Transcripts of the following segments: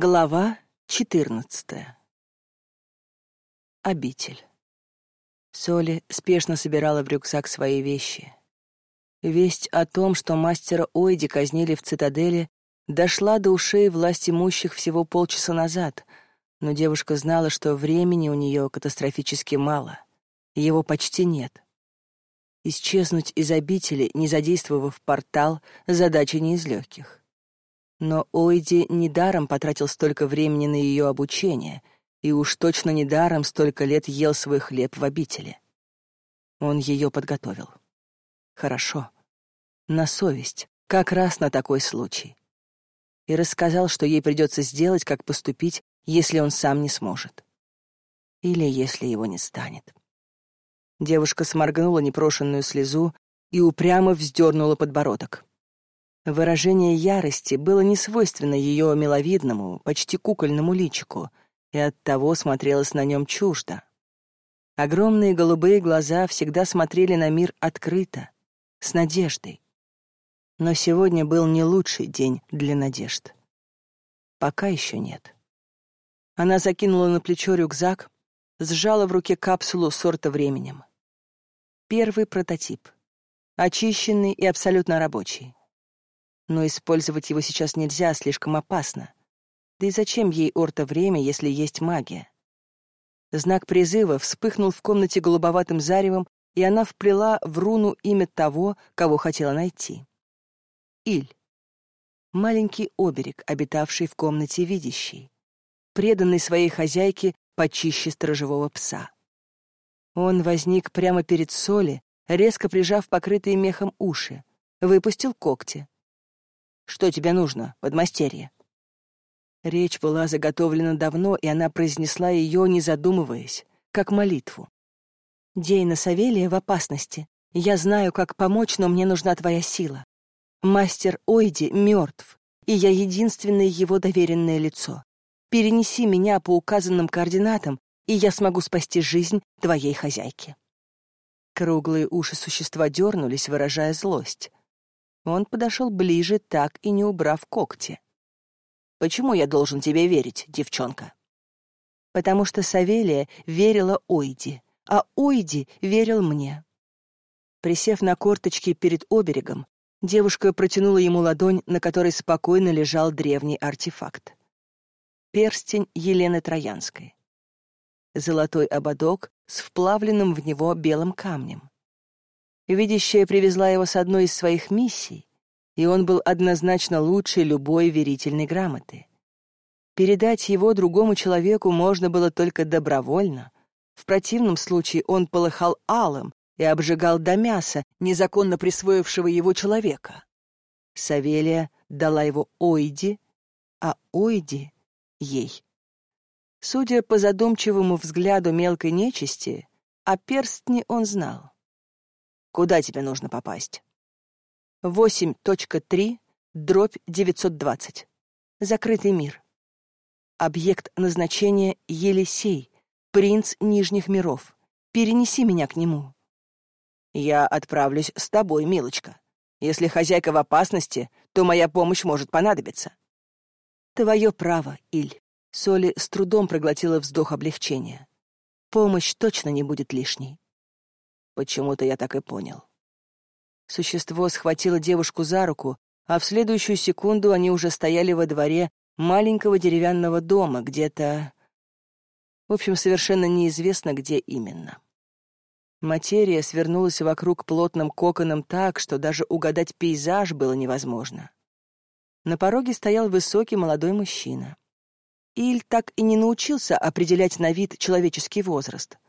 Глава четырнадцатая. Обитель. Соли спешно собирала в рюкзак свои вещи. Весть о том, что мастера Ойди казнили в цитадели, дошла до ушей власть имущих всего полчаса назад, но девушка знала, что времени у нее катастрофически мало. Его почти нет. Исчезнуть из обители, не задействовав портал, задача не из легких. Но Ойди недаром потратил столько времени на ее обучение, и уж точно недаром столько лет ел свой хлеб в обители. Он ее подготовил. Хорошо. На совесть, как раз на такой случай. И рассказал, что ей придется сделать, как поступить, если он сам не сможет. Или если его не станет. Девушка сморгнула непрошенную слезу и упрямо вздернула подбородок. Выражение ярости было несвойственно ее миловидному, почти кукольному личику, и оттого смотрелось на нем чуждо. Огромные голубые глаза всегда смотрели на мир открыто, с надеждой. Но сегодня был не лучший день для надежд. Пока еще нет. Она закинула на плечо рюкзак, сжала в руке капсулу сорта временем. Первый прототип. Очищенный и абсолютно рабочий но использовать его сейчас нельзя, слишком опасно. Да и зачем ей орта время, если есть магия? Знак призыва вспыхнул в комнате голубоватым заревом, и она вплела в руну имя того, кого хотела найти. Иль. Маленький оберег, обитавший в комнате видящий, преданный своей хозяйке почище сторожевого пса. Он возник прямо перед Соли, резко прижав покрытые мехом уши, выпустил когти, что тебе нужно, подмастерье?» Речь была заготовлена давно, и она произнесла ее, не задумываясь, как молитву. «Дейна Савелия в опасности. Я знаю, как помочь, но мне нужна твоя сила. Мастер Ойди мертв, и я единственное его доверенное лицо. Перенеси меня по указанным координатам, и я смогу спасти жизнь твоей хозяйки». Круглые уши существа дернулись, выражая злость. Он подошел ближе, так и не убрав когти. «Почему я должен тебе верить, девчонка?» «Потому что Савелия верила Ойди, а Ойди верил мне». Присев на корточки перед оберегом, девушка протянула ему ладонь, на которой спокойно лежал древний артефакт. Перстень Елены Троянской. Золотой ободок с вплавленным в него белым камнем. Видящая привезла его с одной из своих миссий, и он был однозначно лучше любой верительной грамоты. Передать его другому человеку можно было только добровольно. В противном случае он полыхал алым и обжигал до мяса незаконно присвоившего его человека. Савелия дала его Ойди, а Ойди — ей. Судя по задумчивому взгляду мелкой нечисти, о перстне он знал. Куда тебе нужно попасть? 8.3, дробь 920. Закрытый мир. Объект назначения Елисей, принц Нижних миров. Перенеси меня к нему. Я отправлюсь с тобой, милочка. Если хозяйка в опасности, то моя помощь может понадобиться. Твое право, Иль. Соли с трудом проглотила вздох облегчения. Помощь точно не будет лишней. Почему-то я так и понял. Существо схватило девушку за руку, а в следующую секунду они уже стояли во дворе маленького деревянного дома, где-то... В общем, совершенно неизвестно, где именно. Материя свернулась вокруг плотным коконом так, что даже угадать пейзаж было невозможно. На пороге стоял высокий молодой мужчина. Иль так и не научился определять на вид человеческий возраст —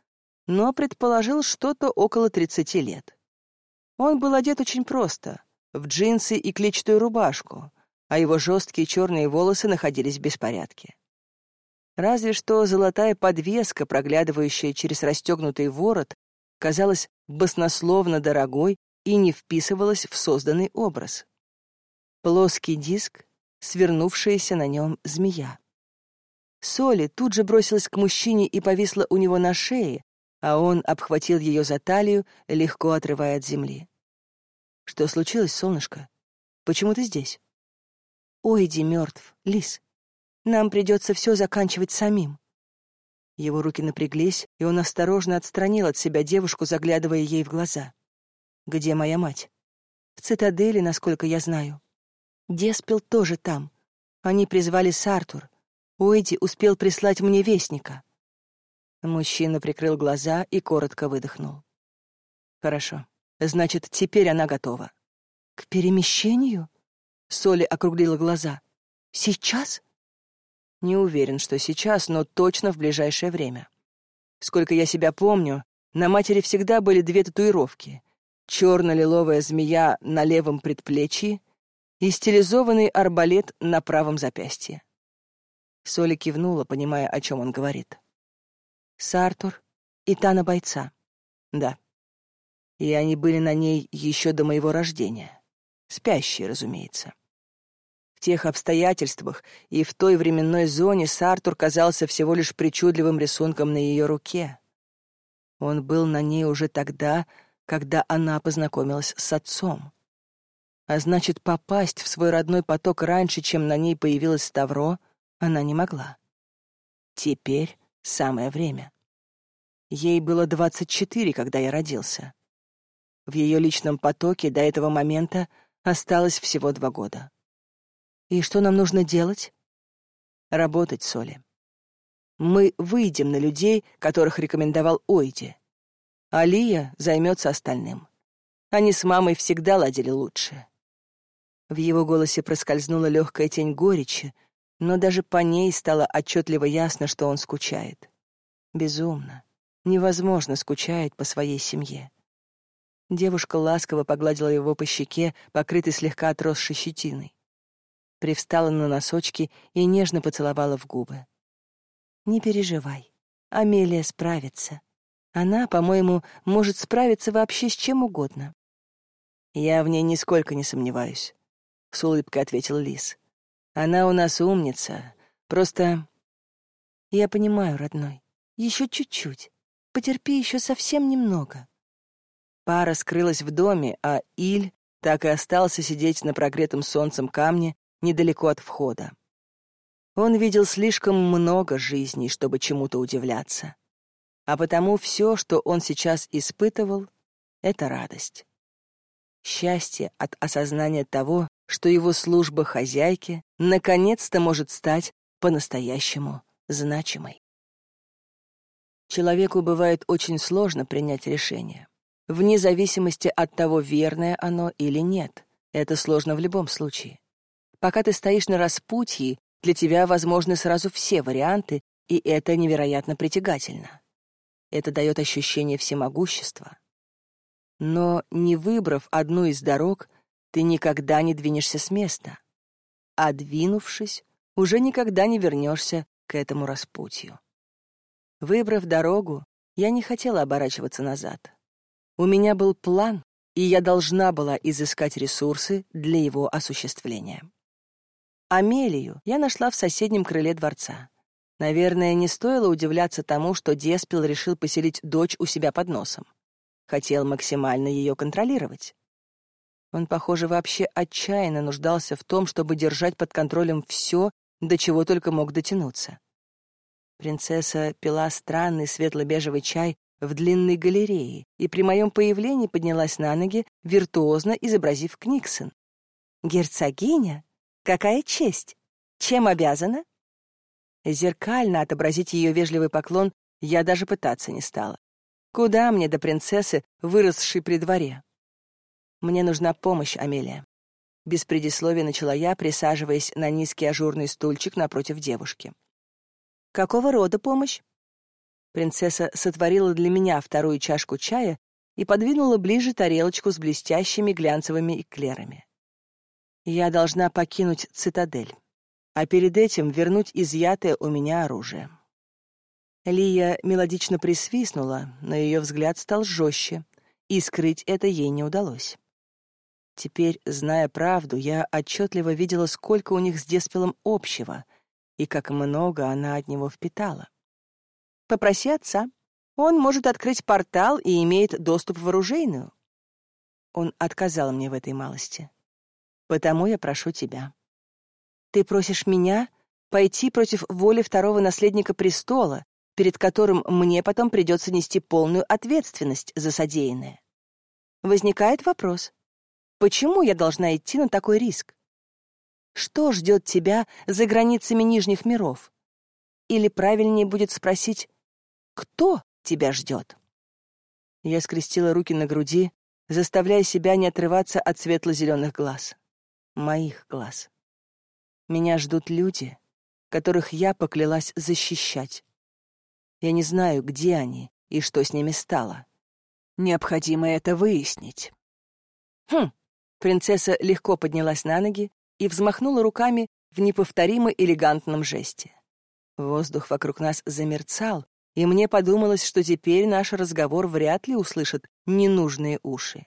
но предположил что-то около 30 лет. Он был одет очень просто, в джинсы и клетчатую рубашку, а его жесткие черные волосы находились в беспорядке. Разве что золотая подвеска, проглядывающая через расстегнутый ворот, казалась баснословно дорогой и не вписывалась в созданный образ. Плоский диск, свернувшаяся на нем змея. Соли тут же бросилась к мужчине и повисла у него на шее, а он обхватил ее за талию, легко отрывая от земли. «Что случилось, солнышко? Почему ты здесь?» «Ойди мертв, Лис. Нам придется все заканчивать самим». Его руки напряглись, и он осторожно отстранил от себя девушку, заглядывая ей в глаза. «Где моя мать?» «В цитадели, насколько я знаю. Деспел тоже там. Они призвали Сартур. Уэйди успел прислать мне вестника». Мужчина прикрыл глаза и коротко выдохнул. «Хорошо. Значит, теперь она готова». «К перемещению?» Соли округлила глаза. «Сейчас?» Не уверен, что сейчас, но точно в ближайшее время. Сколько я себя помню, на матери всегда были две татуировки. Черно-лиловая змея на левом предплечье и стилизованный арбалет на правом запястье. Соли кивнула, понимая, о чем он говорит. Сартур и Тана бойца. Да. И они были на ней еще до моего рождения. Спящие, разумеется. В тех обстоятельствах и в той временной зоне Сартур казался всего лишь причудливым рисунком на ее руке. Он был на ней уже тогда, когда она познакомилась с отцом. А значит, попасть в свой родной поток раньше, чем на ней появилась Ставро, она не могла. Теперь самое время. Ей было 24, когда я родился. В ее личном потоке до этого момента осталось всего два года. И что нам нужно делать? Работать, Соли. Мы выйдем на людей, которых рекомендовал Ойди. Алия займется остальным. Они с мамой всегда ладили лучше. В его голосе проскользнула легкая тень горечи, но даже по ней стало отчетливо ясно, что он скучает. Безумно, невозможно скучает по своей семье. Девушка ласково погладила его по щеке, покрытой слегка отросшей щетиной. Привстала на носочки и нежно поцеловала в губы. «Не переживай, Амелия справится. Она, по-моему, может справиться вообще с чем угодно». «Я в ней нисколько не сомневаюсь», — с улыбкой ответил Лис. Она у нас умница. Просто... Я понимаю, родной. Еще чуть-чуть. Потерпи еще совсем немного. Пара скрылась в доме, а Иль так и остался сидеть на прогретом солнцем камне недалеко от входа. Он видел слишком много жизней, чтобы чему-то удивляться. А потому все, что он сейчас испытывал, — это радость. Счастье от осознания того, что его служба хозяйки наконец-то может стать по-настоящему значимой. Человеку бывает очень сложно принять решение. Вне зависимости от того, верное оно или нет. Это сложно в любом случае. Пока ты стоишь на распутье, для тебя возможны сразу все варианты, и это невероятно притягательно. Это дает ощущение всемогущества. Но не выбрав одну из дорог, ты никогда не двинешься с места. А двинувшись, уже никогда не вернешься к этому распутью. Выбрав дорогу, я не хотела оборачиваться назад. У меня был план, и я должна была изыскать ресурсы для его осуществления. Амелию я нашла в соседнем крыле дворца. Наверное, не стоило удивляться тому, что Деспил решил поселить дочь у себя под носом. Хотел максимально ее контролировать. Он, похоже, вообще отчаянно нуждался в том, чтобы держать под контролем все, до чего только мог дотянуться. Принцесса пила странный светло-бежевый чай в длинной галерее и при моем появлении поднялась на ноги, виртуозно изобразив Книксон. «Герцогиня? Какая честь! Чем обязана?» Зеркально отобразить ее вежливый поклон я даже пытаться не стала. Куда мне до принцессы, выросшей при дворе? Мне нужна помощь, Амелия. Без предисловия начала я, присаживаясь на низкий ажурный стульчик напротив девушки. Какого рода помощь? Принцесса сотворила для меня вторую чашку чая и подвинула ближе тарелочку с блестящими глянцевыми эклерами. Я должна покинуть цитадель, а перед этим вернуть изъятое у меня оружие. Лия мелодично присвистнула, но ее взгляд стал жестче, и скрыть это ей не удалось. Теперь, зная правду, я отчетливо видела, сколько у них с Деспелом общего и как много она от него впитала. «Попроси отца. Он может открыть портал и имеет доступ в оружейную». Он отказал мне в этой малости. «Потому я прошу тебя». «Ты просишь меня пойти против воли второго наследника престола, перед которым мне потом придется нести полную ответственность за содеянное. Возникает вопрос, почему я должна идти на такой риск? Что ждет тебя за границами Нижних миров? Или правильнее будет спросить, кто тебя ждет? Я скрестила руки на груди, заставляя себя не отрываться от светло-зеленых глаз. Моих глаз. Меня ждут люди, которых я поклялась защищать. Я не знаю, где они и что с ними стало. Необходимо это выяснить. Хм. Принцесса легко поднялась на ноги и взмахнула руками в неповторимо элегантном жесте. Воздух вокруг нас замерцал, и мне подумалось, что теперь наш разговор вряд ли услышат ненужные уши.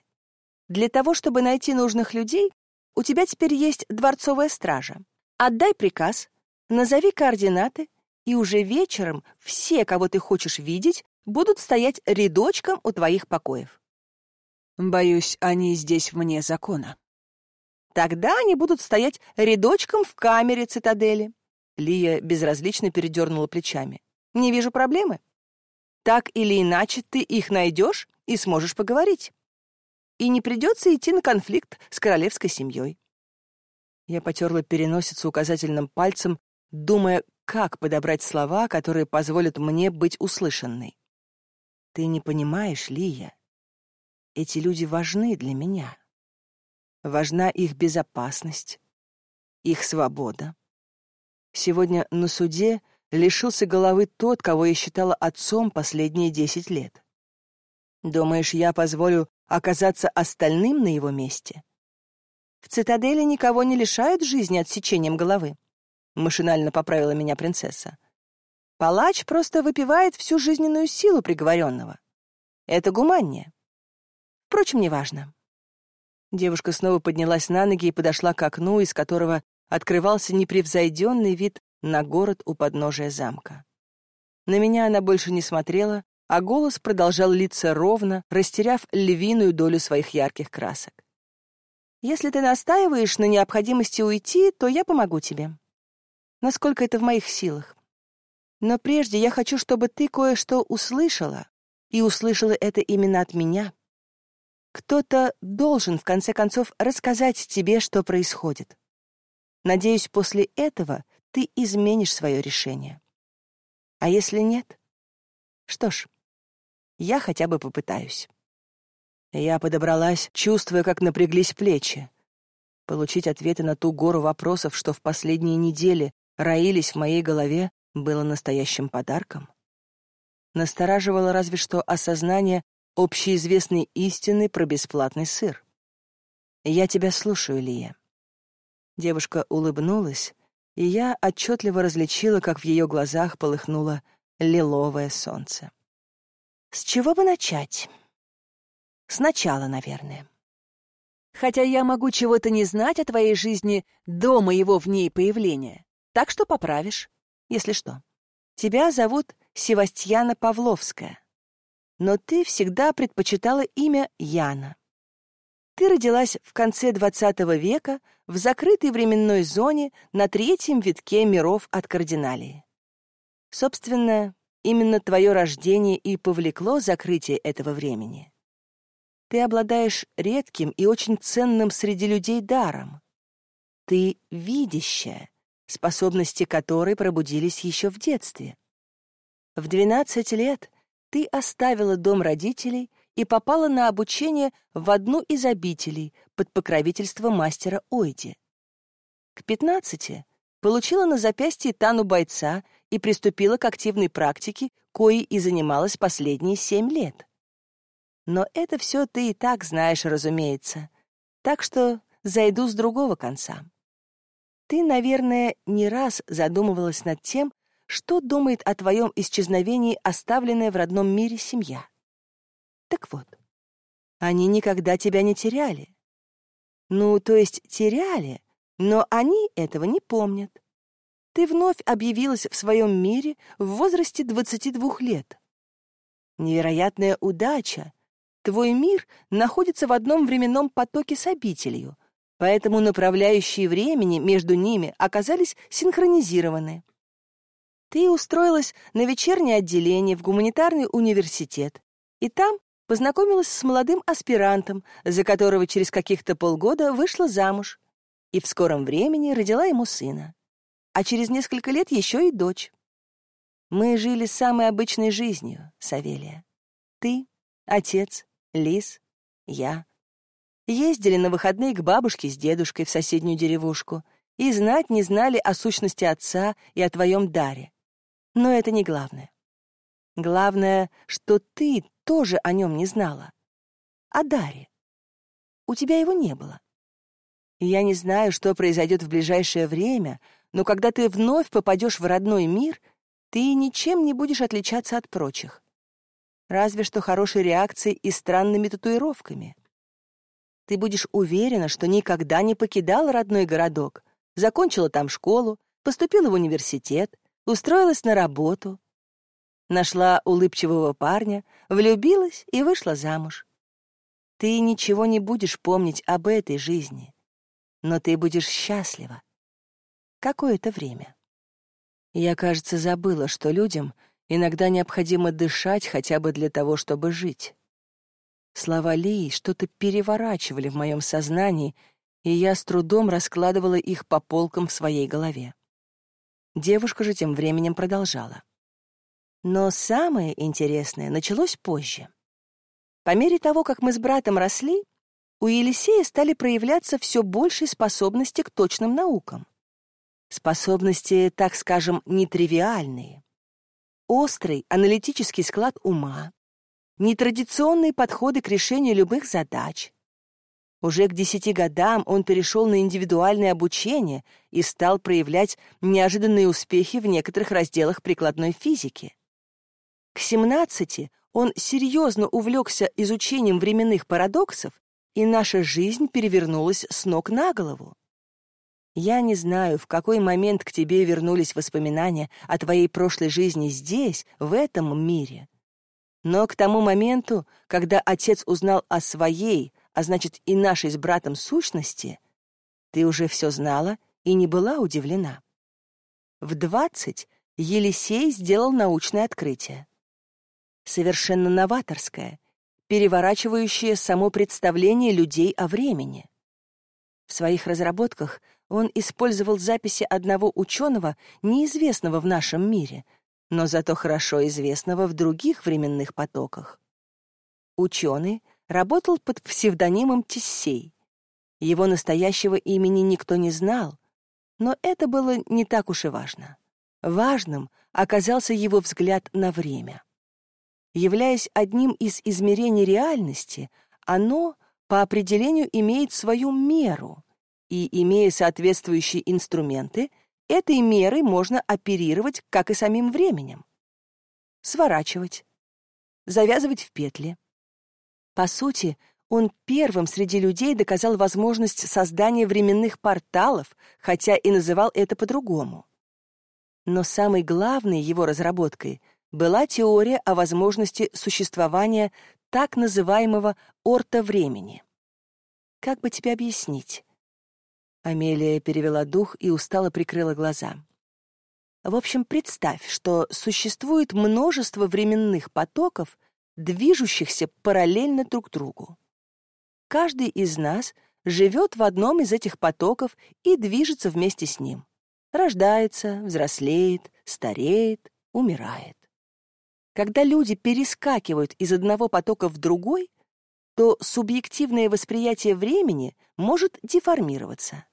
Для того, чтобы найти нужных людей, у тебя теперь есть дворцовая стража. Отдай приказ, назови координаты, и уже вечером все, кого ты хочешь видеть, будут стоять рядочком у твоих покоев. Боюсь, они здесь вне закона. Тогда они будут стоять рядочком в камере цитадели. Лия безразлично передернула плечами. Не вижу проблемы. Так или иначе ты их найдешь и сможешь поговорить. И не придется идти на конфликт с королевской семьей. Я потерла переносицу указательным пальцем, думая, как подобрать слова, которые позволят мне быть услышанной. Ты не понимаешь, Лия. Эти люди важны для меня. Важна их безопасность, их свобода. Сегодня на суде лишился головы тот, кого я считала отцом последние десять лет. Думаешь, я позволю оказаться остальным на его месте? В цитадели никого не лишают жизни отсечением головы. Машинально поправила меня принцесса. Палач просто выпивает всю жизненную силу приговоренного. Это гуманнее. Впрочем, неважно. Девушка снова поднялась на ноги и подошла к окну, из которого открывался непревзойденный вид на город у подножия замка. На меня она больше не смотрела, а голос продолжал литься ровно, растеряв львиную долю своих ярких красок. «Если ты настаиваешь на необходимости уйти, то я помогу тебе. Насколько это в моих силах. Но прежде я хочу, чтобы ты кое-что услышала, и услышала это именно от меня. Кто-то должен, в конце концов, рассказать тебе, что происходит. Надеюсь, после этого ты изменишь свое решение. А если нет? Что ж, я хотя бы попытаюсь. Я подобралась, чувствуя, как напряглись плечи. Получить ответы на ту гору вопросов, что в последние недели роились в моей голове, было настоящим подарком. Настораживало разве что осознание общеизвестной истины про бесплатный сыр. «Я тебя слушаю, Лия». Девушка улыбнулась, и я отчетливо различила, как в ее глазах полыхнуло лиловое солнце. С чего бы начать? Сначала, наверное. Хотя я могу чего-то не знать о твоей жизни до моего в ней появления, так что поправишь, если что. Тебя зовут Севастьяна Павловская, но ты всегда предпочитала имя Яна. Ты родилась в конце XX века в закрытой временной зоне на третьем витке миров от кардиналии. Собственно, именно твое рождение и повлекло закрытие этого времени. Ты обладаешь редким и очень ценным среди людей даром. Ты видящая, способности которой пробудились еще в детстве. В 12 лет ты оставила дом родителей и попала на обучение в одну из обителей под покровительство мастера Ойди. К 15 получила на запястье тану бойца и приступила к активной практике, коей и занималась последние семь лет. Но это все ты и так знаешь, разумеется. Так что зайду с другого конца. Ты, наверное, не раз задумывалась над тем, что думает о твоем исчезновении оставленная в родном мире семья. Так вот, они никогда тебя не теряли. Ну, то есть теряли, но они этого не помнят. Ты вновь объявилась в своем мире в возрасте 22 лет. Невероятная удача. Твой мир находится в одном временном потоке с обителью, поэтому направляющие времени между ними оказались синхронизированы. Ты устроилась на вечернее отделение в гуманитарный университет, и там познакомилась с молодым аспирантом, за которого через каких-то полгода вышла замуж, и в скором времени родила ему сына. А через несколько лет еще и дочь. Мы жили самой обычной жизнью, Савелия. Ты, отец, Лис, я. Ездили на выходные к бабушке с дедушкой в соседнюю деревушку и знать не знали о сущности отца и о твоем даре. Но это не главное. Главное, что ты тоже о нем не знала. О даре. У тебя его не было. Я не знаю, что произойдет в ближайшее время, но когда ты вновь попадешь в родной мир, ты ничем не будешь отличаться от прочих. Разве что хорошей реакцией и странными татуировками. Ты будешь уверена, что никогда не покидала родной городок, закончила там школу, поступила в университет, устроилась на работу, нашла улыбчивого парня, влюбилась и вышла замуж. Ты ничего не будешь помнить об этой жизни, но ты будешь счастлива. Какое-то время. Я, кажется, забыла, что людям иногда необходимо дышать хотя бы для того, чтобы жить. Слова Лии что-то переворачивали в моем сознании, и я с трудом раскладывала их по полкам в своей голове. Девушка же тем временем продолжала. Но самое интересное началось позже. По мере того, как мы с братом росли, у Елисея стали проявляться все большие способности к точным наукам. Способности, так скажем, нетривиальные. Острый аналитический склад ума, нетрадиционные подходы к решению любых задач. Уже к десяти годам он перешел на индивидуальное обучение и стал проявлять неожиданные успехи в некоторых разделах прикладной физики. К семнадцати он серьезно увлекся изучением временных парадоксов, и наша жизнь перевернулась с ног на голову. Я не знаю, в какой момент к тебе вернулись воспоминания о твоей прошлой жизни здесь, в этом мире. Но к тому моменту, когда отец узнал о своей, а значит и нашей с братом сущности, ты уже все знала и не была удивлена. В двадцать Елисей сделал научное открытие. Совершенно новаторское, переворачивающее само представление людей о времени. В своих разработках он использовал записи одного ученого, неизвестного в нашем мире, но зато хорошо известного в других временных потоках. Ученый работал под псевдонимом Тессей. Его настоящего имени никто не знал, но это было не так уж и важно. Важным оказался его взгляд на время. Являясь одним из измерений реальности, оно по определению имеет свою меру — и, имея соответствующие инструменты, этой мерой можно оперировать, как и самим временем. Сворачивать, завязывать в петли. По сути, он первым среди людей доказал возможность создания временных порталов, хотя и называл это по-другому. Но самой главной его разработкой была теория о возможности существования так называемого орто-времени. Как бы тебе объяснить? Амелия перевела дух и устало прикрыла глаза. В общем, представь, что существует множество временных потоков, движущихся параллельно друг другу. Каждый из нас живет в одном из этих потоков и движется вместе с ним. Рождается, взрослеет, стареет, умирает. Когда люди перескакивают из одного потока в другой, то субъективное восприятие времени может деформироваться.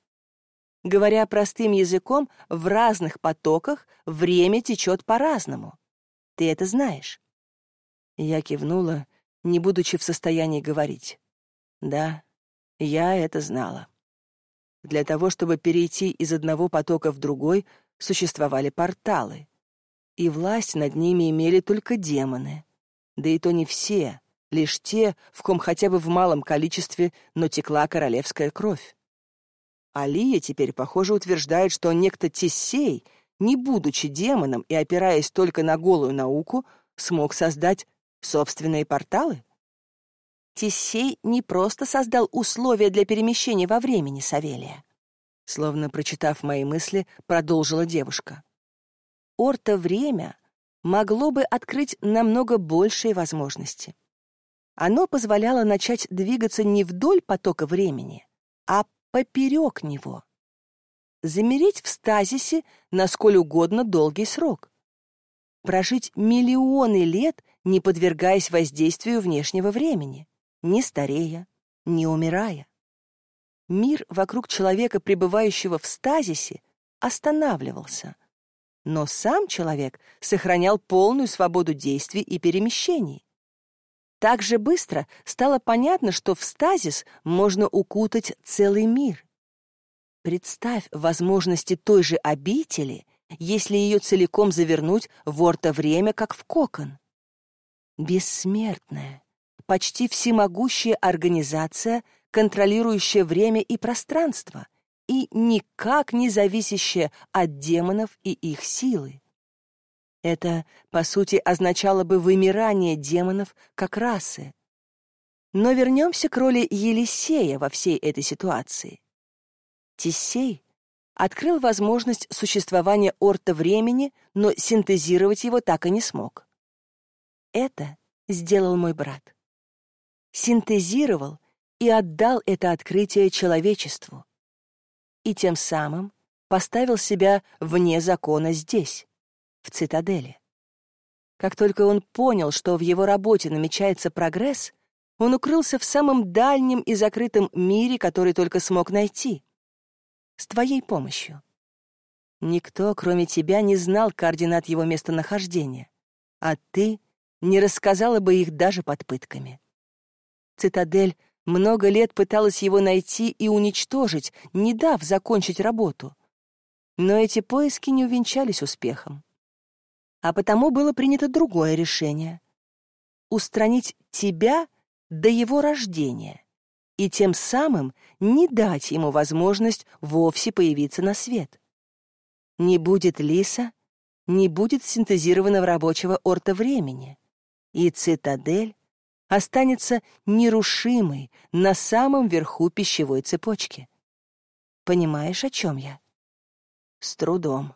Говоря простым языком, в разных потоках время течет по-разному. Ты это знаешь. Я кивнула, не будучи в состоянии говорить. Да, я это знала. Для того, чтобы перейти из одного потока в другой, существовали порталы. И власть над ними имели только демоны. Да и то не все, лишь те, в ком хотя бы в малом количестве, но текла королевская кровь. Алия теперь, похоже, утверждает, что некто Тесей, не будучи демоном и опираясь только на голую науку, смог создать собственные порталы? Тисей не просто создал условия для перемещения во времени Савелия. Словно прочитав мои мысли, продолжила девушка. Орто-время могло бы открыть намного большие возможности. Оно позволяло начать двигаться не вдоль потока времени, а поперек него. Замереть в стазисе на сколь угодно долгий срок. Прожить миллионы лет, не подвергаясь воздействию внешнего времени, не старея, не умирая. Мир вокруг человека, пребывающего в стазисе, останавливался, но сам человек сохранял полную свободу действий и перемещений. Так же быстро стало понятно, что в стазис можно укутать целый мир. Представь возможности той же обители, если ее целиком завернуть в орто-время, как в кокон. Бессмертная, почти всемогущая организация, контролирующая время и пространство и никак не зависящая от демонов и их силы. Это, по сути, означало бы вымирание демонов как расы. Но вернемся к роли Елисея во всей этой ситуации. Тисей открыл возможность существования орта времени, но синтезировать его так и не смог. Это сделал мой брат. Синтезировал и отдал это открытие человечеству. И тем самым поставил себя вне закона здесь в цитадели. Как только он понял, что в его работе намечается прогресс, он укрылся в самом дальнем и закрытом мире, который только смог найти. С твоей помощью. Никто, кроме тебя, не знал координат его местонахождения, а ты не рассказала бы их даже под пытками. Цитадель много лет пыталась его найти и уничтожить, не дав закончить работу. Но эти поиски не увенчались успехом а потому было принято другое решение — устранить тебя до его рождения и тем самым не дать ему возможность вовсе появиться на свет. Не будет лиса, не будет синтезированного рабочего орта времени, и цитадель останется нерушимой на самом верху пищевой цепочки. Понимаешь, о чем я? С трудом,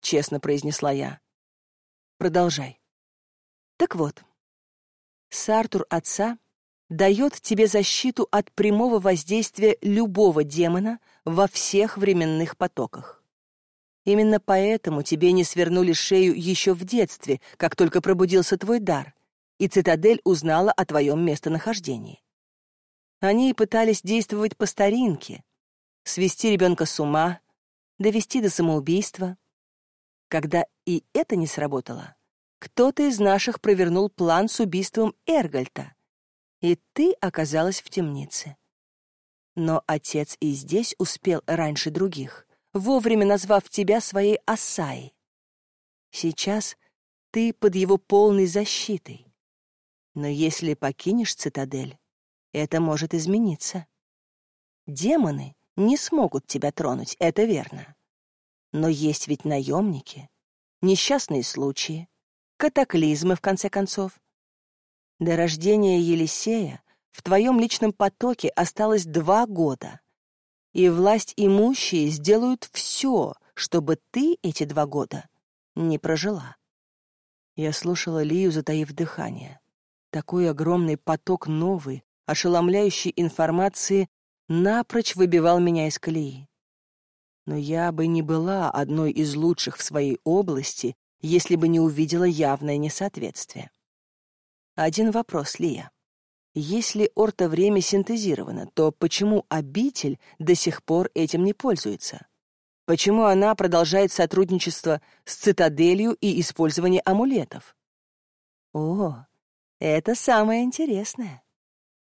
честно произнесла я. Продолжай. Так вот, Сартур отца дает тебе защиту от прямого воздействия любого демона во всех временных потоках. Именно поэтому тебе не свернули шею еще в детстве, как только пробудился твой дар, и цитадель узнала о твоем местонахождении. Они пытались действовать по старинке, свести ребенка с ума, довести до самоубийства, когда и это не сработало, кто-то из наших провернул план с убийством Эргальта, и ты оказалась в темнице. Но отец и здесь успел раньше других, вовремя назвав тебя своей Асаей. Сейчас ты под его полной защитой. Но если покинешь цитадель, это может измениться. Демоны не смогут тебя тронуть, это верно. Но есть ведь наемники, несчастные случаи, катаклизмы, в конце концов. До рождения Елисея в твоем личном потоке осталось два года, и власть имущие сделают все, чтобы ты эти два года не прожила. Я слушала Лию, затаив дыхание. Такой огромный поток новой, ошеломляющей информации напрочь выбивал меня из колеи но я бы не была одной из лучших в своей области, если бы не увидела явное несоответствие. Один вопрос, Лия. Если орто-время синтезировано, то почему обитель до сих пор этим не пользуется? Почему она продолжает сотрудничество с цитаделью и использование амулетов? О, это самое интересное.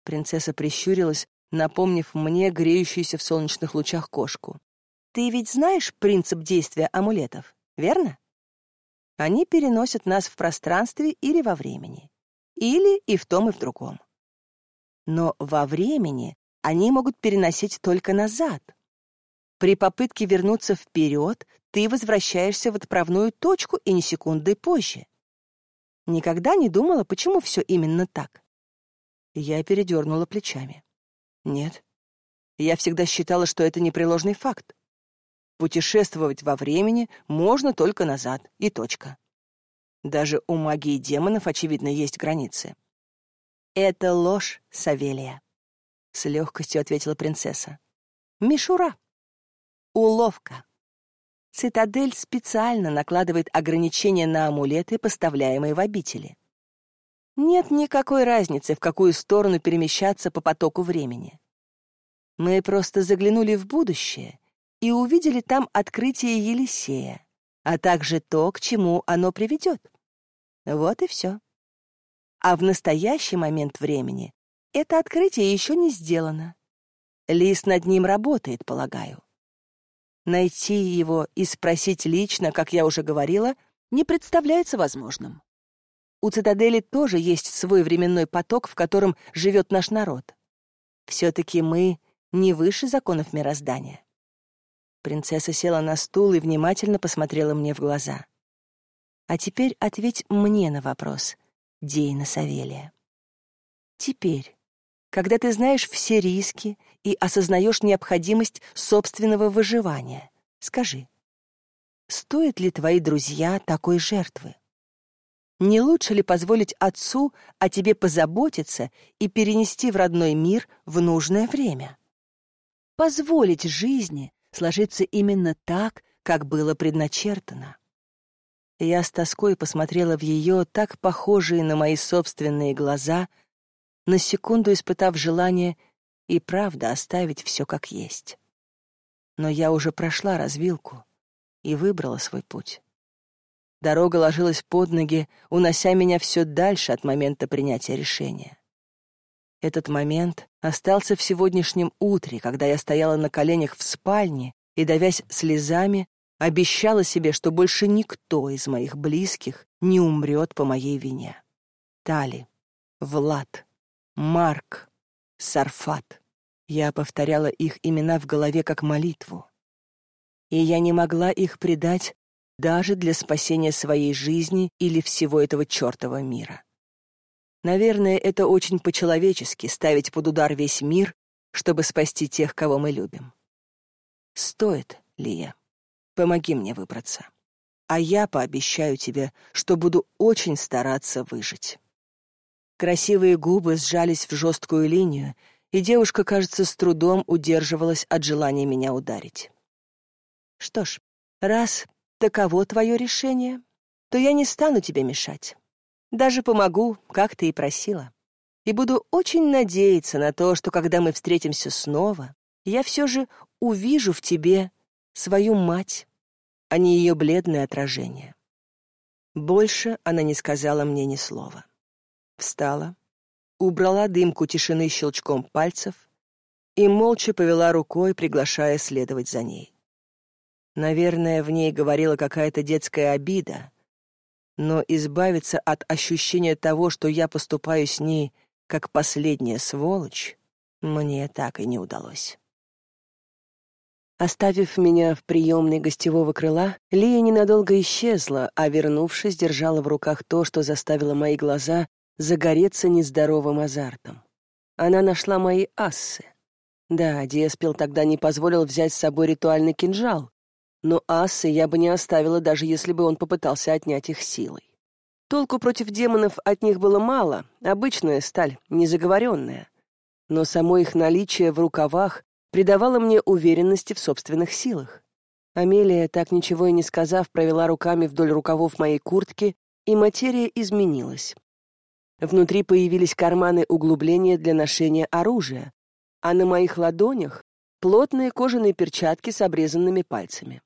Принцесса прищурилась, напомнив мне греющуюся в солнечных лучах кошку. Ты ведь знаешь принцип действия амулетов, верно? Они переносят нас в пространстве или во времени. Или и в том, и в другом. Но во времени они могут переносить только назад. При попытке вернуться вперед ты возвращаешься в отправную точку и не секунды позже. Никогда не думала, почему все именно так. Я передернула плечами. Нет. Я всегда считала, что это непреложный факт. Путешествовать во времени можно только назад, и точка. Даже у магии демонов, очевидно, есть границы. «Это ложь, Савелия», — с легкостью ответила принцесса. «Мишура. Уловка. Цитадель специально накладывает ограничения на амулеты, поставляемые в обители. Нет никакой разницы, в какую сторону перемещаться по потоку времени. Мы просто заглянули в будущее и увидели там открытие Елисея, а также то, к чему оно приведет. Вот и все. А в настоящий момент времени это открытие еще не сделано. Лис над ним работает, полагаю. Найти его и спросить лично, как я уже говорила, не представляется возможным. У цитадели тоже есть свой временной поток, в котором живет наш народ. Все-таки мы не выше законов мироздания. Принцесса села на стул и внимательно посмотрела мне в глаза. А теперь ответь мне на вопрос, Дейна Савелия. Теперь, когда ты знаешь все риски и осознаешь необходимость собственного выживания, скажи, стоят ли твои друзья такой жертвы? Не лучше ли позволить отцу о тебе позаботиться и перенести в родной мир в нужное время? Позволить жизни сложиться именно так, как было предначертано. Я с тоской посмотрела в ее так похожие на мои собственные глаза, на секунду испытав желание и правда оставить все как есть. Но я уже прошла развилку и выбрала свой путь. Дорога ложилась под ноги, унося меня все дальше от момента принятия решения. Этот момент остался в сегодняшнем утре, когда я стояла на коленях в спальне и, давясь слезами, обещала себе, что больше никто из моих близких не умрет по моей вине. Тали, Влад, Марк, Сарфат. Я повторяла их имена в голове как молитву. И я не могла их предать даже для спасения своей жизни или всего этого чертова мира. Наверное, это очень по-человечески ставить под удар весь мир, чтобы спасти тех, кого мы любим. Стоит, Лия. Помоги мне выбраться. А я пообещаю тебе, что буду очень стараться выжить. Красивые губы сжались в жесткую линию, и девушка, кажется, с трудом удерживалась от желания меня ударить. Что ж, раз таково твое решение, то я не стану тебе мешать. Даже помогу, как ты и просила. И буду очень надеяться на то, что когда мы встретимся снова, я все же увижу в тебе свою мать, а не ее бледное отражение. Больше она не сказала мне ни слова. Встала, убрала дымку тишины щелчком пальцев и молча повела рукой, приглашая следовать за ней. Наверное, в ней говорила какая-то детская обида, но избавиться от ощущения того, что я поступаю с ней как последняя сволочь, мне так и не удалось. Оставив меня в приемной гостевого крыла, Лия ненадолго исчезла, а, вернувшись, держала в руках то, что заставило мои глаза загореться нездоровым азартом. Она нашла мои ассы. Да, Диаспил тогда не позволил взять с собой ритуальный кинжал, но асы я бы не оставила, даже если бы он попытался отнять их силой. Толку против демонов от них было мало, обычная сталь, незаговоренная. Но само их наличие в рукавах придавало мне уверенности в собственных силах. Амелия, так ничего и не сказав, провела руками вдоль рукавов моей куртки, и материя изменилась. Внутри появились карманы углубления для ношения оружия, а на моих ладонях — плотные кожаные перчатки с обрезанными пальцами.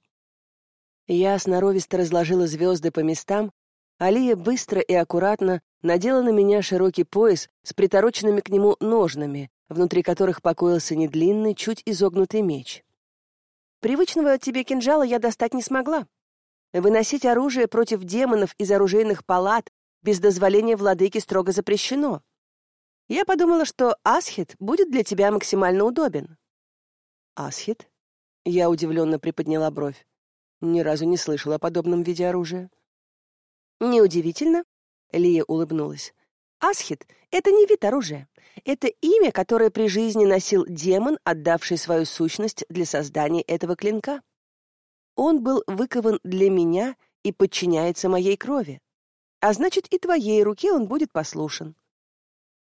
Я сноровисто разложила звезды по местам, Алия быстро и аккуратно надела на меня широкий пояс с притороченными к нему ножнами, внутри которых покоился недлинный, чуть изогнутый меч. Привычного тебе кинжала я достать не смогла. Выносить оружие против демонов из оружейных палат без дозволения владыки строго запрещено. Я подумала, что Асхит будет для тебя максимально удобен. Асхит? Я удивленно приподняла бровь. Ни разу не слышала о подобном виде оружия. Неудивительно, Лия улыбнулась. Асхит — это не вид оружия. Это имя, которое при жизни носил демон, отдавший свою сущность для создания этого клинка. Он был выкован для меня и подчиняется моей крови. А значит, и твоей руке он будет послушен.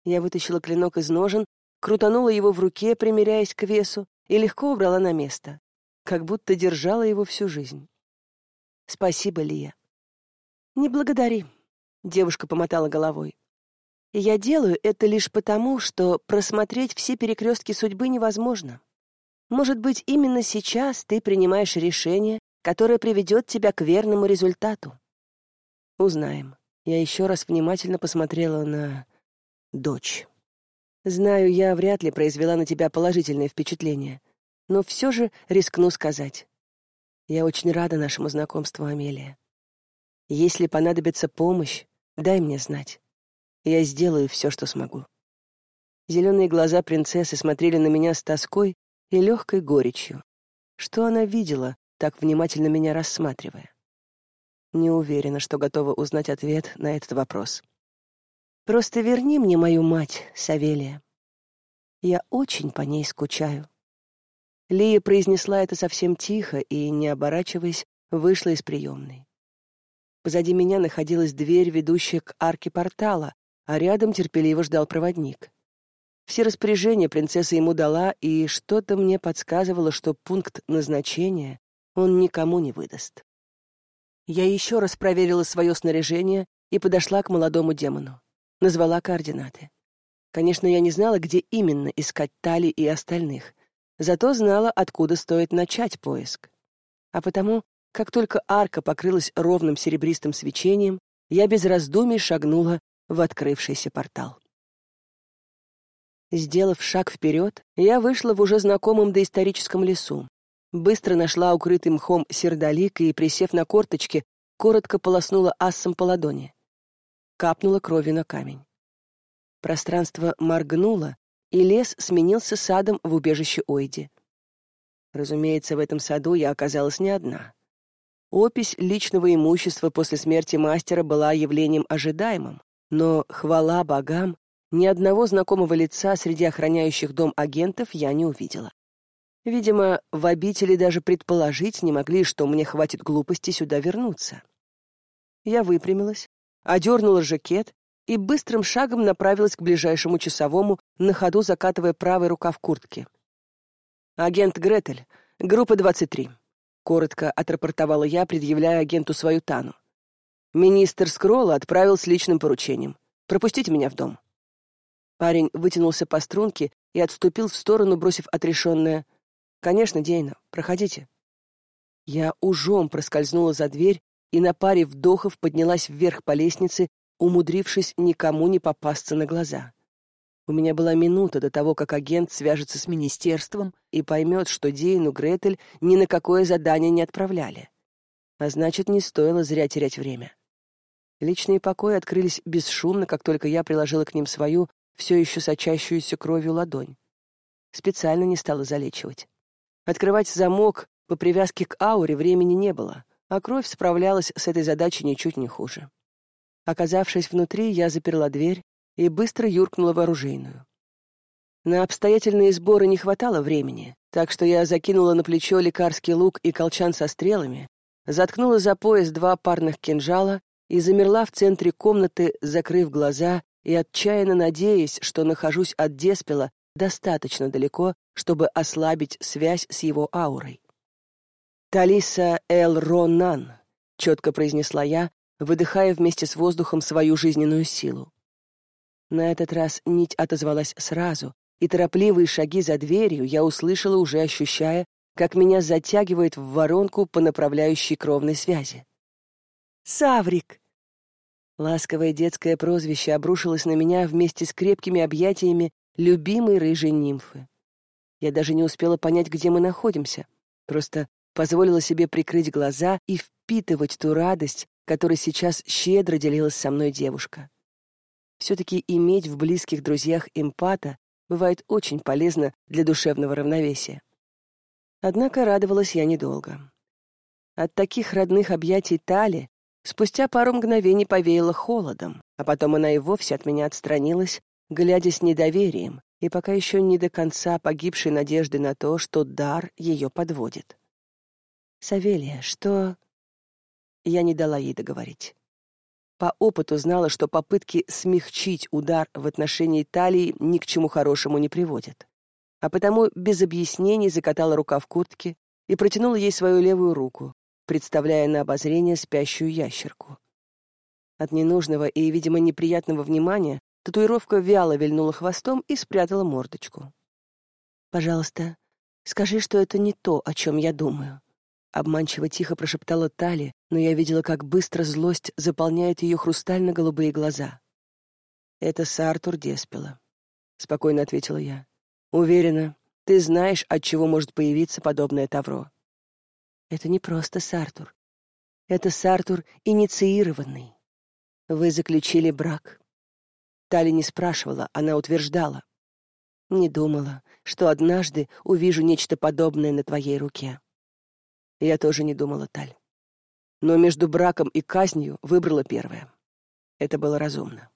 Я вытащила клинок из ножен, крутанула его в руке, примеряясь к весу, и легко убрала на место, как будто держала его всю жизнь. Спасибо, Лия. Не благодари, девушка помотала головой. Я делаю это лишь потому, что просмотреть все перекрестки судьбы невозможно. Может быть, именно сейчас ты принимаешь решение, которое приведет тебя к верному результату. Узнаем. Я еще раз внимательно посмотрела на дочь. Знаю, я вряд ли произвела на тебя положительное впечатление, но все же рискну сказать. Я очень рада нашему знакомству, Амелия. Если понадобится помощь, дай мне знать. Я сделаю все, что смогу. Зеленые глаза принцессы смотрели на меня с тоской и легкой горечью. Что она видела, так внимательно меня рассматривая? Не уверена, что готова узнать ответ на этот вопрос. Просто верни мне мою мать, Савелия. Я очень по ней скучаю. Лия произнесла это совсем тихо и, не оборачиваясь, вышла из приемной. Позади меня находилась дверь, ведущая к арке портала, а рядом терпеливо ждал проводник. Все распоряжения принцесса ему дала, и что-то мне подсказывало, что пункт назначения он никому не выдаст. Я еще раз проверила свое снаряжение и подошла к молодому демону. Назвала координаты. Конечно, я не знала, где именно искать Тали и остальных, зато знала, откуда стоит начать поиск. А потому, как только арка покрылась ровным серебристым свечением, я без раздумий шагнула в открывшийся портал. Сделав шаг вперед, я вышла в уже знакомом доисторическом лесу. Быстро нашла укрытый мхом сердолик и, присев на корточки, коротко полоснула ассом по ладони. Капнула кровью на камень. Пространство моргнуло, и лес сменился садом в убежище Ойди. Разумеется, в этом саду я оказалась не одна. Опись личного имущества после смерти мастера была явлением ожидаемым. Но, хвала богам, ни одного знакомого лица среди охраняющих дом агентов я не увидела. Видимо, в обители даже предположить не могли, что мне хватит глупости сюда вернуться. Я выпрямилась, одернула жакет и быстрым шагом направилась к ближайшему часовому, на ходу закатывая правый рукав куртки. «Агент Гретель, группа 23», — коротко отрапортовала я, предъявляя агенту свою тану. Министр Скролла отправил с личным поручением. Пропустите меня в дом. Парень вытянулся по струнке и отступил в сторону, бросив отрешенное «Конечно, Дейна, проходите». Я ужом проскользнула за дверь и на паре вдохов поднялась вверх по лестнице, умудрившись никому не попасться на глаза. У меня была минута до того, как агент свяжется с министерством и поймет, что Дейну Гретель ни на какое задание не отправляли. А значит, не стоило зря терять время. Личные покои открылись бесшумно, как только я приложила к ним свою, все еще сочащуюся кровью ладонь. Специально не стала залечивать. Открывать замок по привязке к ауре времени не было, а кровь справлялась с этой задачей ничуть не хуже. Оказавшись внутри, я заперла дверь и быстро юркнула в оружейную. На обстоятельные сборы не хватало времени, так что я закинула на плечо лекарский лук и колчан со стрелами, заткнула за пояс два парных кинжала и замерла в центре комнаты, закрыв глаза и отчаянно надеясь, что нахожусь от Деспела достаточно далеко, чтобы ослабить связь с его аурой. «Талиса Эл Ронан», — четко произнесла я, выдыхая вместе с воздухом свою жизненную силу. На этот раз нить отозвалась сразу, и торопливые шаги за дверью я услышала, уже ощущая, как меня затягивает в воронку по направляющей кровной связи. «Саврик!» Ласковое детское прозвище обрушилось на меня вместе с крепкими объятиями любимой рыжей нимфы. Я даже не успела понять, где мы находимся, просто позволила себе прикрыть глаза и впитывать ту радость, которой сейчас щедро делилась со мной девушка. Все-таки иметь в близких друзьях эмпата бывает очень полезно для душевного равновесия. Однако радовалась я недолго. От таких родных объятий Тали Спустя пару мгновений повеяло холодом, а потом она и вовсе от меня отстранилась, глядя с недоверием и пока еще не до конца погибшей надежды на то, что дар ее подводит. «Савелия, что...» Я не дала ей договорить. По опыту знала, что попытки смягчить удар в отношении талии ни к чему хорошему не приводят. А потому без объяснений закатала рука в куртке и протянула ей свою левую руку, представляя на обозрение спящую ящерку. От ненужного и, видимо, неприятного внимания татуировка вяло вильнула хвостом и спрятала мордочку. «Пожалуйста, скажи, что это не то, о чем я думаю», Обманчиво тихо прошептала Тали, но я видела, как быстро злость заполняет ее хрустально-голубые глаза. «Это Сартур Деспела», — спокойно ответила я. «Уверена, ты знаешь, от чего может появиться подобное тавро». «Это не просто Сартур. Это Сартур инициированный. Вы заключили брак». Тали не спрашивала, она утверждала. «Не думала, что однажды увижу нечто подобное на твоей руке». Я тоже не думала, Таль. Но между браком и казнью выбрала первое. Это было разумно.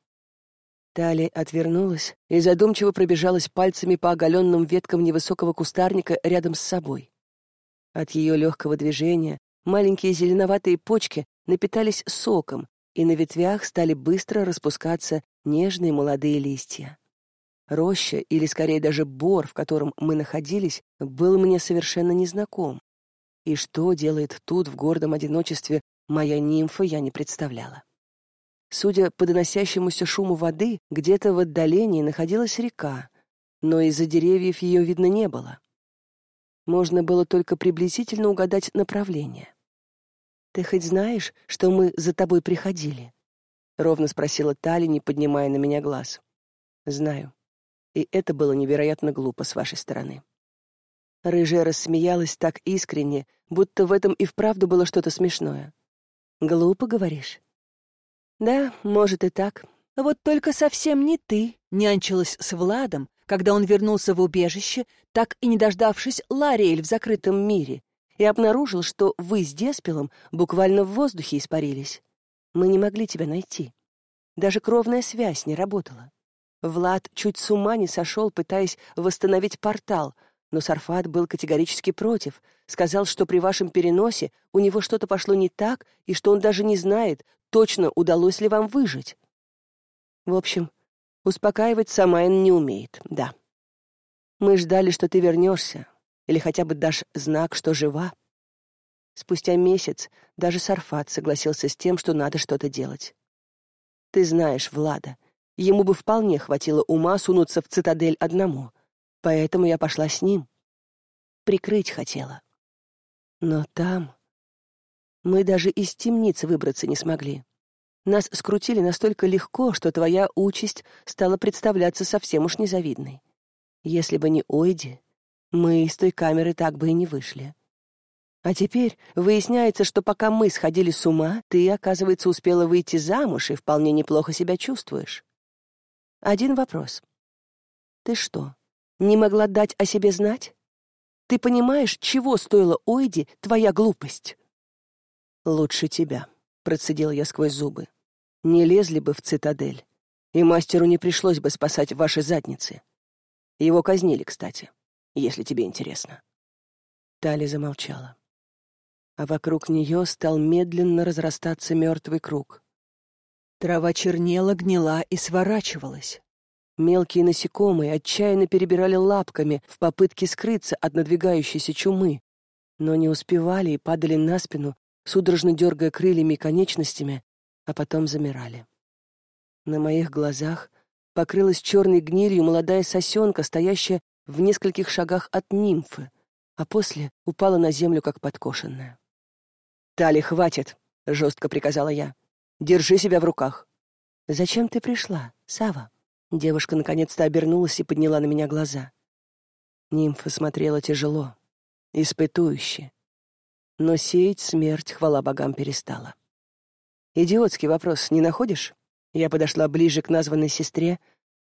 Тали отвернулась и задумчиво пробежалась пальцами по оголенным веткам невысокого кустарника рядом с собой. От ее легкого движения маленькие зеленоватые почки напитались соком, и на ветвях стали быстро распускаться нежные молодые листья. Роща, или скорее даже бор, в котором мы находились, был мне совершенно незнаком. И что делает тут, в гордом одиночестве, моя нимфа, я не представляла. Судя по доносящемуся шуму воды, где-то в отдалении находилась река, но из-за деревьев ее видно не было. Можно было только приблизительно угадать направление. «Ты хоть знаешь, что мы за тобой приходили?» — ровно спросила Тали, не поднимая на меня глаз. «Знаю. И это было невероятно глупо с вашей стороны». Рыжая рассмеялась так искренне, будто в этом и вправду было что-то смешное. «Глупо, говоришь?» «Да, может и так. Вот только совсем не ты нянчилась с Владом, когда он вернулся в убежище, так и не дождавшись Лариэль в закрытом мире, и обнаружил, что вы с Деспелом буквально в воздухе испарились. Мы не могли тебя найти. Даже кровная связь не работала. Влад чуть с ума не сошел, пытаясь восстановить портал — но Сарфат был категорически против, сказал, что при вашем переносе у него что-то пошло не так и что он даже не знает, точно удалось ли вам выжить. В общем, успокаивать Самайн не умеет, да. Мы ждали, что ты вернешься, или хотя бы дашь знак, что жива. Спустя месяц даже Сарфат согласился с тем, что надо что-то делать. Ты знаешь Влада, ему бы вполне хватило ума сунуться в цитадель одному — Поэтому я пошла с ним. Прикрыть хотела. Но там... Мы даже из темницы выбраться не смогли. Нас скрутили настолько легко, что твоя участь стала представляться совсем уж незавидной. Если бы не Ойди, мы из той камеры так бы и не вышли. А теперь выясняется, что пока мы сходили с ума, ты, оказывается, успела выйти замуж и вполне неплохо себя чувствуешь. Один вопрос. Ты что, не могла дать о себе знать? Ты понимаешь, чего стоила Ойди твоя глупость? Лучше тебя, процедил я сквозь зубы. Не лезли бы в цитадель, и мастеру не пришлось бы спасать ваши задницы. Его казнили, кстати, если тебе интересно. Тали замолчала. А вокруг нее стал медленно разрастаться мертвый круг. Трава чернела, гнила и сворачивалась. Мелкие насекомые отчаянно перебирали лапками в попытке скрыться от надвигающейся чумы, но не успевали и падали на спину, судорожно дергая крыльями и конечностями, а потом замирали. На моих глазах покрылась черной гнилью молодая сосенка, стоящая в нескольких шагах от нимфы, а после упала на землю, как подкошенная. «Тали, хватит!» — жестко приказала я. «Держи себя в руках!» «Зачем ты пришла, Сава? Девушка наконец-то обернулась и подняла на меня глаза. Нимфа смотрела тяжело, испытующе. Но сеять смерть, хвала богам, перестала. «Идиотский вопрос, не находишь?» Я подошла ближе к названной сестре,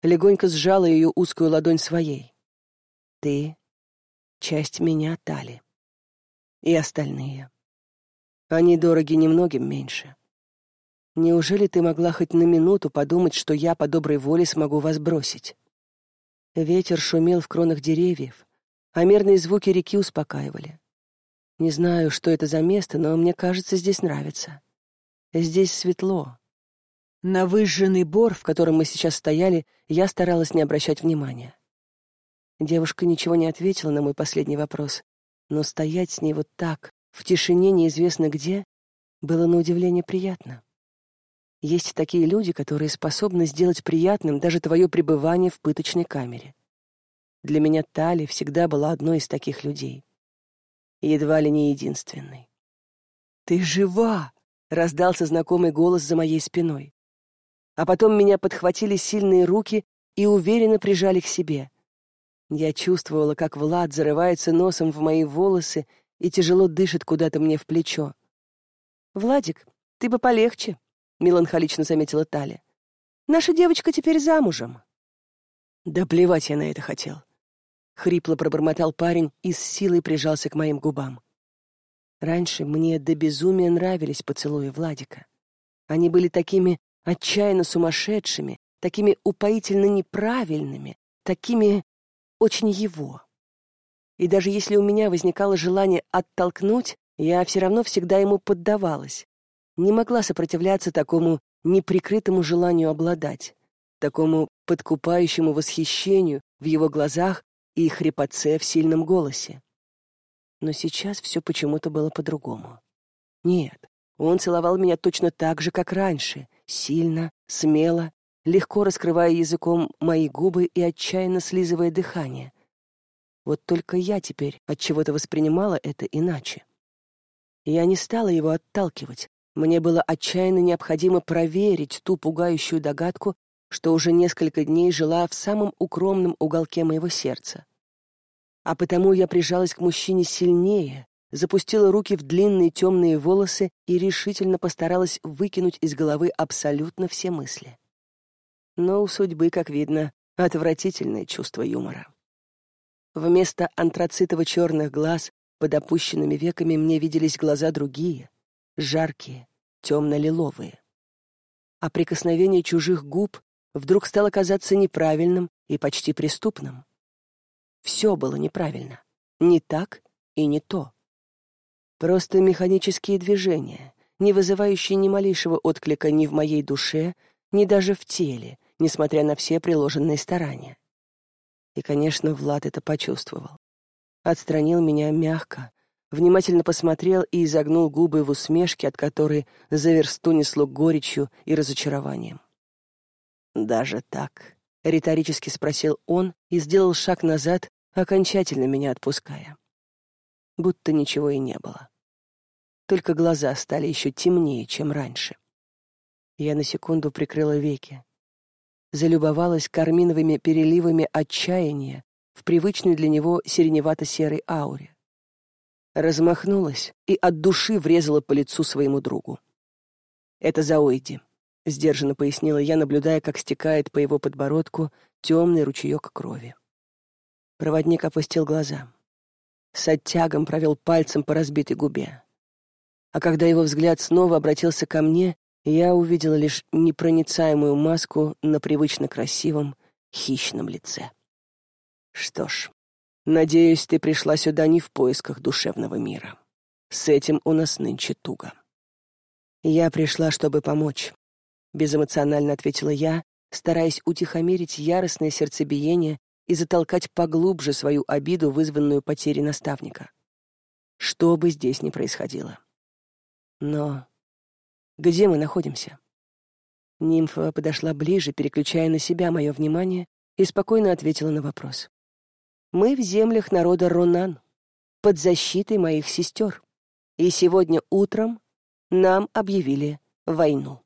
легонько сжала ее узкую ладонь своей. «Ты — часть меня, Тали. И остальные. Они дороги немногим меньше. Неужели ты могла хоть на минуту подумать, что я по доброй воле смогу вас бросить? Ветер шумел в кронах деревьев, а мерные звуки реки успокаивали. Не знаю, что это за место, но мне кажется, здесь нравится. Здесь светло. На выжженный бор, в котором мы сейчас стояли, я старалась не обращать внимания. Девушка ничего не ответила на мой последний вопрос, но стоять с ней вот так, в тишине неизвестно где, было на удивление приятно. Есть такие люди, которые способны сделать приятным даже твое пребывание в пыточной камере. Для меня Тали всегда была одной из таких людей. Едва ли не единственной. «Ты жива!» — раздался знакомый голос за моей спиной. А потом меня подхватили сильные руки и уверенно прижали к себе. Я чувствовала, как Влад зарывается носом в мои волосы и тяжело дышит куда-то мне в плечо. «Владик, ты бы полегче», — меланхолично заметила Таля. «Наша девочка теперь замужем». «Да плевать я на это хотел», — хрипло пробормотал парень и с силой прижался к моим губам. Раньше мне до безумия нравились поцелуи Владика. Они были такими отчаянно сумасшедшими, такими упоительно неправильными, такими очень его. И даже если у меня возникало желание оттолкнуть, я все равно всегда ему поддавалась. Не могла сопротивляться такому неприкрытому желанию обладать, такому подкупающему восхищению в его глазах и хрипотце в сильном голосе. Но сейчас все почему-то было по-другому. Нет, он целовал меня точно так же, как раньше, сильно, смело, легко раскрывая языком мои губы и отчаянно слизывая дыхание. Вот только я теперь от чего-то воспринимала это иначе. Я не стала его отталкивать. Мне было отчаянно необходимо проверить ту пугающую догадку, что уже несколько дней жила в самом укромном уголке моего сердца. А потому я прижалась к мужчине сильнее, запустила руки в длинные темные волосы и решительно постаралась выкинуть из головы абсолютно все мысли. Но у судьбы, как видно, отвратительное чувство юмора. Вместо антрацитово-черных глаз под опущенными веками мне виделись глаза другие, жаркие, темно-лиловые. А прикосновение чужих губ вдруг стало казаться неправильным и почти преступным. Все было неправильно. Не так и не то. Просто механические движения, не вызывающие ни малейшего отклика ни в моей душе, ни даже в теле, несмотря на все приложенные старания. И, конечно, Влад это почувствовал. Отстранил меня мягко, внимательно посмотрел и изогнул губы в усмешке, от которой за версту несло горечью и разочарованием. «Даже так?» — риторически спросил он и сделал шаг назад, окончательно меня отпуская. Будто ничего и не было. Только глаза стали еще темнее, чем раньше. Я на секунду прикрыла веки, залюбовалась карминовыми переливами отчаяния в привычной для него сиреневато-серой ауре. Размахнулась и от души врезала по лицу своему другу. «Это Заойди», — сдержанно пояснила я, наблюдая, как стекает по его подбородку темный ручеек крови. Проводник опустил глаза. С оттягом провел пальцем по разбитой губе. А когда его взгляд снова обратился ко мне, я увидела лишь непроницаемую маску на привычно красивом, хищном лице. Что ж, надеюсь, ты пришла сюда не в поисках душевного мира. С этим у нас нынче туго. Я пришла, чтобы помочь, безэмоционально ответила я, стараясь утихомирить яростное сердцебиение и затолкать поглубже свою обиду, вызванную потерей наставника. Что бы здесь ни происходило. Но где мы находимся?» Нимфа подошла ближе, переключая на себя мое внимание, и спокойно ответила на вопрос. «Мы в землях народа Ронан, под защитой моих сестер, и сегодня утром нам объявили войну».